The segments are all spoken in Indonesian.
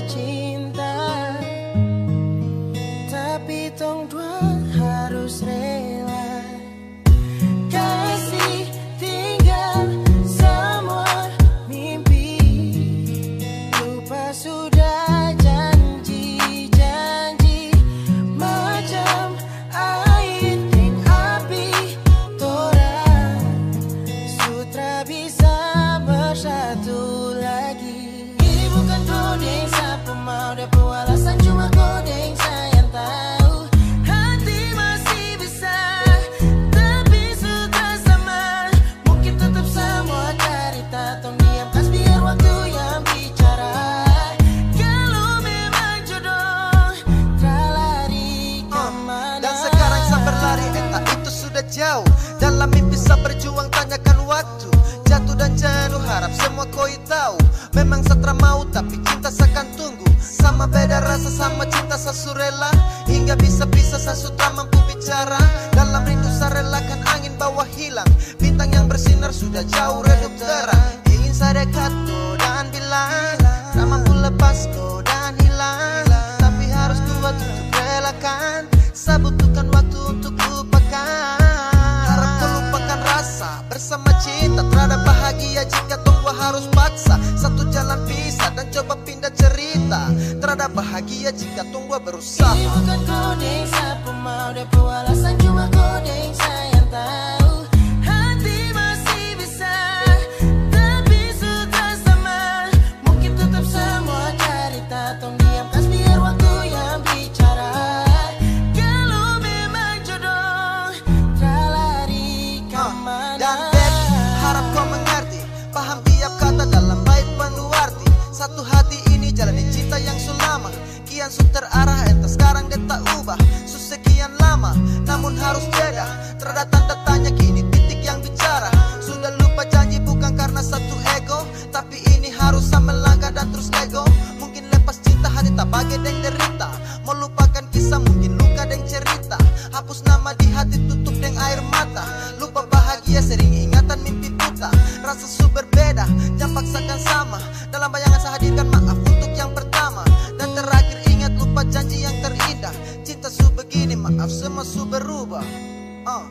touching. kau. Dalam mimpi saya berjuang tanyakan waktu. Jatuh dan jenuh harap semua kau tahu. Memang setra mau tapi cinta saya akan tunggu. Sama beda rasa sama cinta sasurela Hingga bisa-bisa sasutra mampu bicara. Dalam rindu saya relakan angin bawah hilang. Bintang yang bersinar sudah jauh redup terang. Ingin saya dekat dan bilang. Tak mampu lepas dan hilang. Tapi harus kuat untuk relakan. Saya butuhkan tunggu harus paksa Satu jalan pisah dan coba pindah cerita. Terhadap bahagia jika tunggu berusaha. Ini bukan kode siapa mau Depo alasan cuma Entah sekarang dia tak ubah. Sesekian lama Namun harus jeda Terhadap tanda tanya kini titik yang bicara. Sudah lupa janji bukan karena satu ego Tapi ini harus sama langkah dan terus ego. Mungkin lepas cinta hati tak bagai deng derita. Melupakan kisah mungkin luka deng cerita. Hapus nama di hati tutup deng air mata. Lupa bahagia sering ingatan mimpi buta. Rasa super beda Jangan paksakan sama. Dalam bayangan saya hadirkan maaf. coba uh. Oh.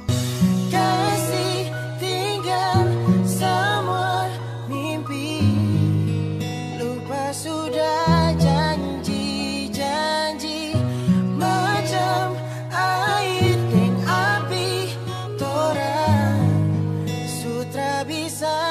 Kasih tinggal semua mimpi. Lupa sudah janji-janji Macam air dan api Tora Sutra bisa